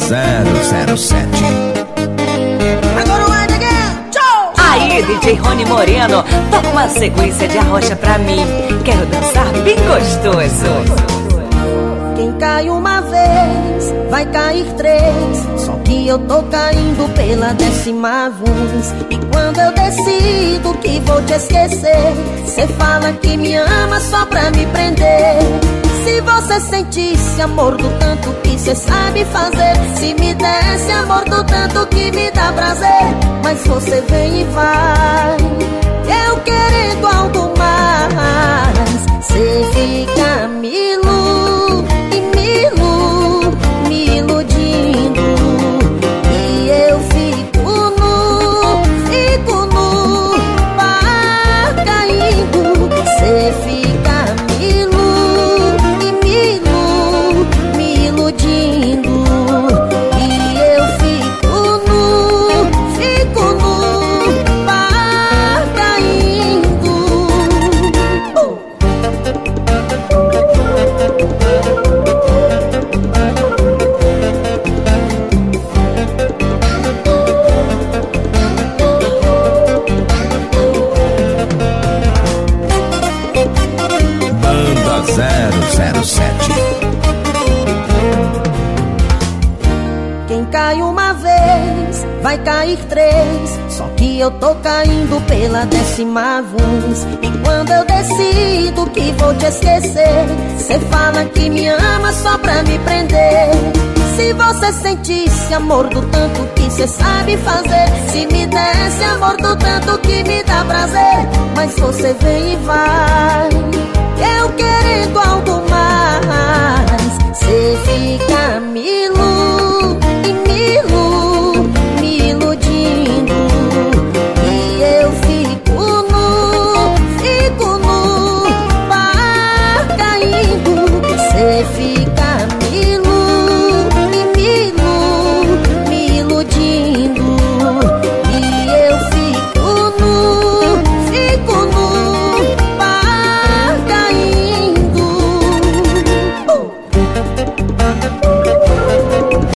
007. Agora o Tchau! Aí, DJ Rony Moreno, toca uma sequência de arrocha pra mim. Quero dançar bem gostoso. Quem cai uma vez, vai cair três. Só que eu tô caindo pela décima vez. E quando eu decido que vou te esquecer, cê fala que me ama só pra me prender. Se você sentisse amor do tanto que cê sabe fazer. Se me desse amor do tanto que me dá prazer Mas você vem e vai vai cair três. Só que eu tô caindo pela décima vez. E quando eu decido que vou te esquecer Cê fala que me ama só pra me prender. Se você sentisse amor do tanto que cê sabe fazer Se me desse amor do tanto que me dá prazer Mas você vem e vai. Eu querendo